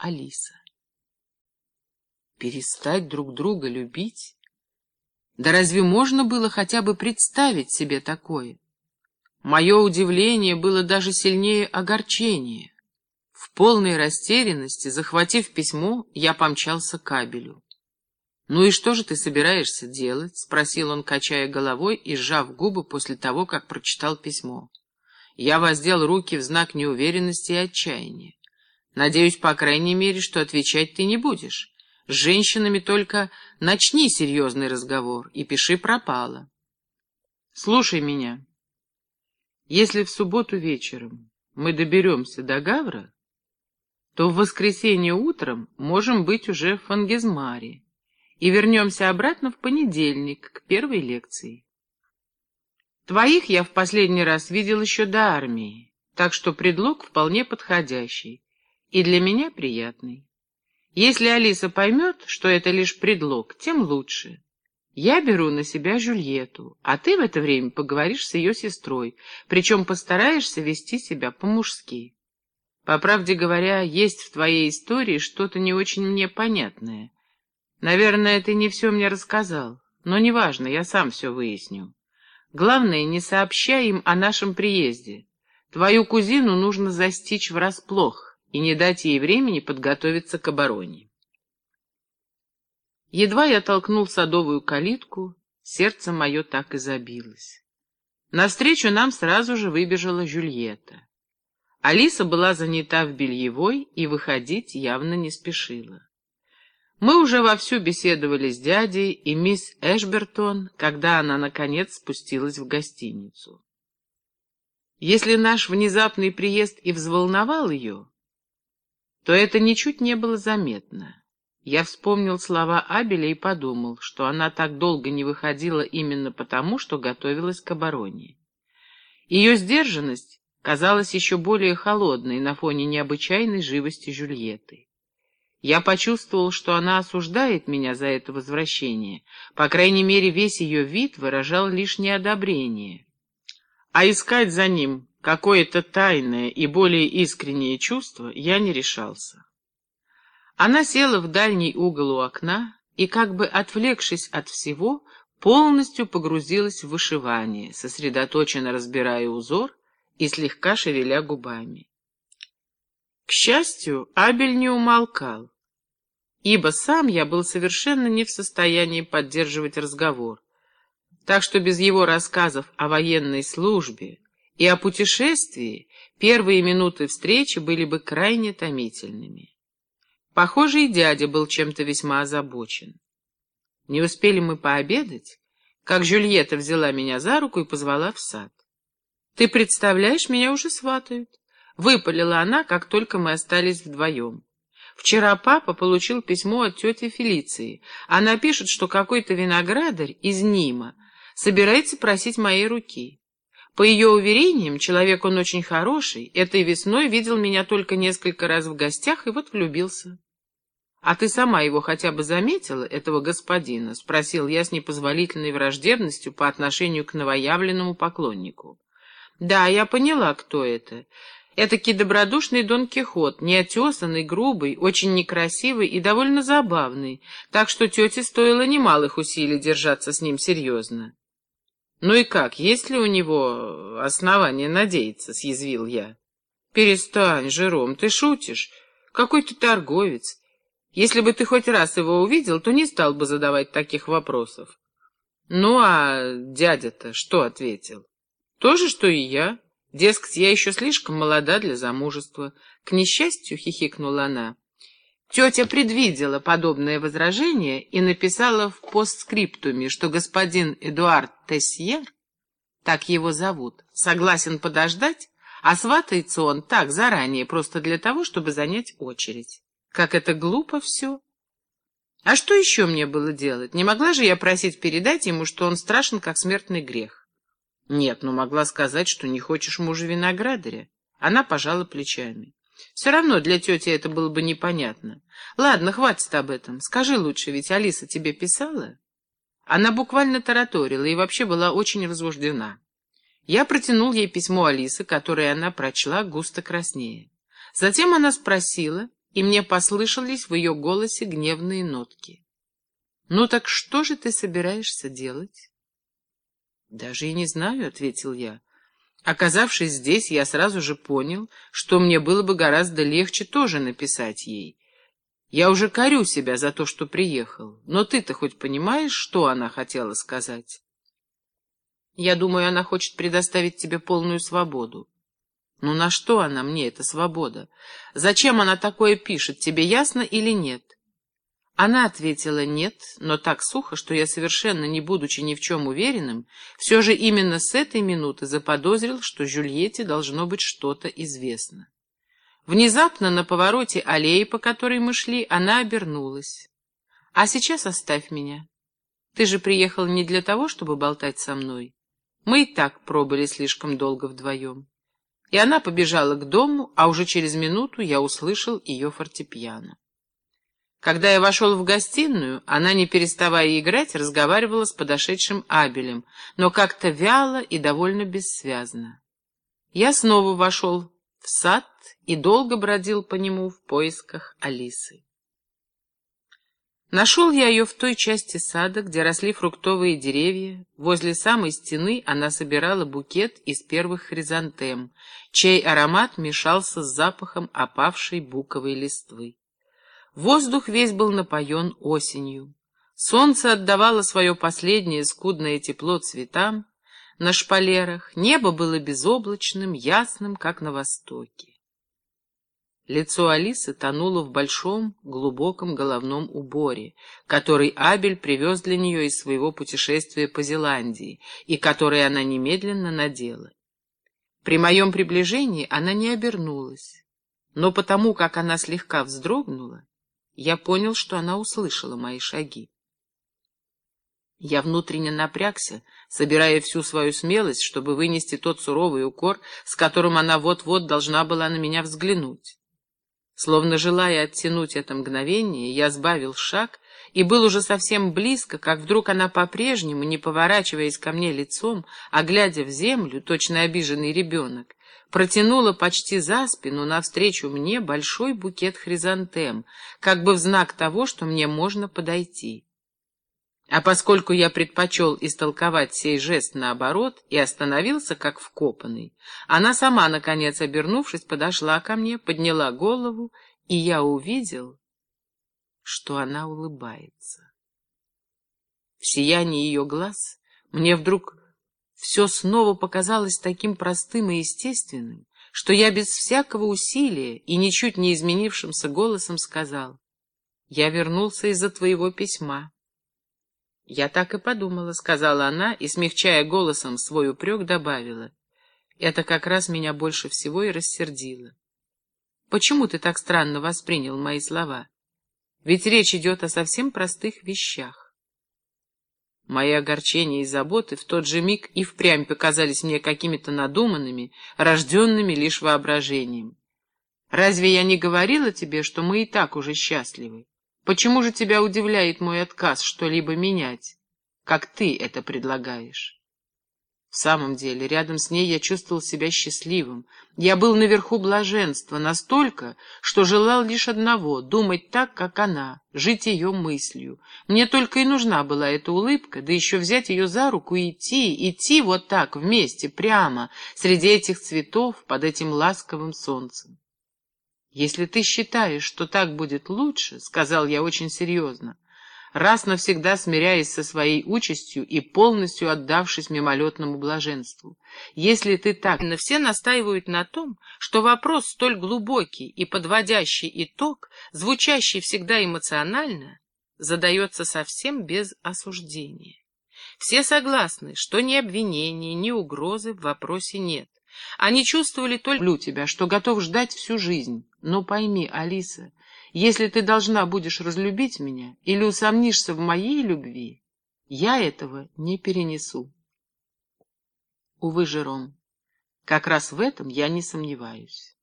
Алиса. Перестать друг друга любить? Да разве можно было хотя бы представить себе такое? Мое удивление было даже сильнее огорчения. В полной растерянности, захватив письмо, я помчался к кабелю. «Ну и что же ты собираешься делать?» — спросил он, качая головой и сжав губы после того, как прочитал письмо. Я воздел руки в знак неуверенности и отчаяния. Надеюсь, по крайней мере, что отвечать ты не будешь. С женщинами только начни серьезный разговор и пиши пропало. Слушай меня. Если в субботу вечером мы доберемся до Гавра, то в воскресенье утром можем быть уже в Фангизмаре и вернемся обратно в понедельник к первой лекции. Твоих я в последний раз видел еще до армии, так что предлог вполне подходящий и для меня приятный. Если Алиса поймет, что это лишь предлог, тем лучше. Я беру на себя Жюльету, а ты в это время поговоришь с ее сестрой, причем постараешься вести себя по-мужски. По правде говоря, есть в твоей истории что-то не очень мне понятное. Наверное, ты не все мне рассказал, но неважно, я сам все выясню. Главное, не сообщай им о нашем приезде. Твою кузину нужно застичь врасплох и не дать ей времени подготовиться к обороне. Едва я толкнул садовую калитку, сердце мое так и забилось. Навстречу нам сразу же выбежала Жюльетта. Алиса была занята в бельевой и выходить явно не спешила. Мы уже вовсю беседовали с дядей и мисс Эшбертон, когда она, наконец, спустилась в гостиницу. Если наш внезапный приезд и взволновал ее, то это ничуть не было заметно. Я вспомнил слова Абеля и подумал, что она так долго не выходила именно потому, что готовилась к обороне. Ее сдержанность казалась еще более холодной на фоне необычайной живости Жюльетты. Я почувствовал, что она осуждает меня за это возвращение. По крайней мере, весь ее вид выражал лишь неодобрение. А искать за ним какое-то тайное и более искреннее чувство я не решался. Она села в дальний угол у окна и, как бы отвлекшись от всего, полностью погрузилась в вышивание, сосредоточенно разбирая узор и слегка шевеля губами. К счастью, Абель не умолкал, ибо сам я был совершенно не в состоянии поддерживать разговор, так что без его рассказов о военной службе и о путешествии первые минуты встречи были бы крайне томительными. Похоже, и дядя был чем-то весьма озабочен. Не успели мы пообедать, как Жюльетта взяла меня за руку и позвала в сад. «Ты представляешь, меня уже сватают», — выпалила она, как только мы остались вдвоем. «Вчера папа получил письмо от тети Фелиции. Она пишет, что какой-то виноградарь из Нима собирается просить моей руки. По ее уверениям, человек он очень хороший, этой весной видел меня только несколько раз в гостях и вот влюбился. — А ты сама его хотя бы заметила, этого господина? — спросил я с непозволительной враждебностью по отношению к новоявленному поклоннику. — Да, я поняла, кто это. Этакий добродушный Дон Кихот, неотесанный, грубый, очень некрасивый и довольно забавный, так что тете стоило немалых усилий держаться с ним серьезно. «Ну и как, есть ли у него основания надеяться?» — съязвил я. «Перестань, Жером, ты шутишь. Какой ты торговец. Если бы ты хоть раз его увидел, то не стал бы задавать таких вопросов». «Ну а дядя-то что ответил?» «То же, что и я. Дескать, я еще слишком молода для замужества». К несчастью, хихикнула она. Тетя предвидела подобное возражение и написала в постскриптуме, что господин Эдуард Тессьер, так его зовут, согласен подождать, а сватается он так заранее, просто для того, чтобы занять очередь. Как это глупо все. А что еще мне было делать? Не могла же я просить передать ему, что он страшен, как смертный грех? Нет, но могла сказать, что не хочешь мужа виноградаря. Она пожала плечами. Все равно для тети это было бы непонятно. Ладно, хватит об этом. Скажи лучше, ведь Алиса тебе писала? Она буквально тараторила и вообще была очень возбуждена. Я протянул ей письмо Алисы, которое она прочла густо краснее. Затем она спросила, и мне послышались в ее голосе гневные нотки. «Ну так что же ты собираешься делать?» «Даже и не знаю», — ответил я. Оказавшись здесь, я сразу же понял, что мне было бы гораздо легче тоже написать ей. Я уже корю себя за то, что приехал, но ты-то хоть понимаешь, что она хотела сказать? Я думаю, она хочет предоставить тебе полную свободу. Ну на что она мне, эта свобода? Зачем она такое пишет, тебе ясно или нет? Она ответила «нет», но так сухо, что я, совершенно не будучи ни в чем уверенным, все же именно с этой минуты заподозрил, что Жюльетте должно быть что-то известно. Внезапно на повороте аллеи, по которой мы шли, она обернулась. «А сейчас оставь меня. Ты же приехал не для того, чтобы болтать со мной. Мы и так пробыли слишком долго вдвоем». И она побежала к дому, а уже через минуту я услышал ее фортепиано. Когда я вошел в гостиную, она, не переставая играть, разговаривала с подошедшим Абелем, но как-то вяло и довольно бессвязно. Я снова вошел в сад и долго бродил по нему в поисках Алисы. Нашел я ее в той части сада, где росли фруктовые деревья. Возле самой стены она собирала букет из первых хризантем, чей аромат мешался с запахом опавшей буковой листвы. Воздух весь был напоен осенью. Солнце отдавало свое последнее скудное тепло цветам на шпалерах, небо было безоблачным, ясным, как на востоке. Лицо Алисы тонуло в большом, глубоком головном уборе, который Абель привез для нее из своего путешествия по Зеландии и который она немедленно надела. При моем приближении она не обернулась, но потому, как она слегка вздрогнула, я понял, что она услышала мои шаги. Я внутренне напрягся, собирая всю свою смелость, чтобы вынести тот суровый укор, с которым она вот-вот должна была на меня взглянуть. Словно желая оттянуть это мгновение, я сбавил шаг и был уже совсем близко, как вдруг она по-прежнему, не поворачиваясь ко мне лицом, а глядя в землю, точно обиженный ребенок, протянула почти за спину навстречу мне большой букет хризантем, как бы в знак того, что мне можно подойти. А поскольку я предпочел истолковать сей жест наоборот и остановился как вкопанный, она сама, наконец, обернувшись, подошла ко мне, подняла голову, и я увидел, что она улыбается. В сиянии ее глаз мне вдруг все снова показалось таким простым и естественным, что я без всякого усилия и ничуть не изменившимся голосом сказал, «Я вернулся из-за твоего письма». «Я так и подумала», — сказала она, и, смягчая голосом свой упрек, добавила. «Это как раз меня больше всего и рассердило. Почему ты так странно воспринял мои слова? Ведь речь идет о совсем простых вещах». Мои огорчения и заботы в тот же миг и впрямь показались мне какими-то надуманными, рожденными лишь воображением. «Разве я не говорила тебе, что мы и так уже счастливы? Почему же тебя удивляет мой отказ что-либо менять, как ты это предлагаешь? В самом деле, рядом с ней я чувствовал себя счастливым. Я был наверху блаженства настолько, что желал лишь одного — думать так, как она, жить ее мыслью. Мне только и нужна была эта улыбка, да еще взять ее за руку и идти, идти вот так, вместе, прямо, среди этих цветов, под этим ласковым солнцем. «Если ты считаешь, что так будет лучше, — сказал я очень серьезно, раз навсегда смиряясь со своей участью и полностью отдавшись мимолетному блаженству, если ты так, но все настаивают на том, что вопрос столь глубокий и подводящий итог, звучащий всегда эмоционально, задается совсем без осуждения. Все согласны, что ни обвинения, ни угрозы в вопросе нет. Они чувствовали только «люблю тебя», что готов ждать всю жизнь. Но пойми, Алиса, если ты должна будешь разлюбить меня или усомнишься в моей любви, я этого не перенесу. Увы, Жером, как раз в этом я не сомневаюсь.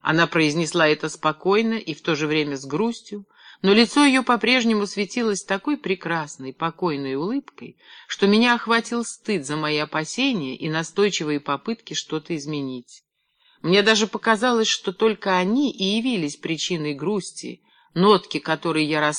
Она произнесла это спокойно и в то же время с грустью, но лицо ее по-прежнему светилось такой прекрасной, покойной улыбкой, что меня охватил стыд за мои опасения и настойчивые попытки что-то изменить. Мне даже показалось, что только они и явились причиной грусти, нотки, которые я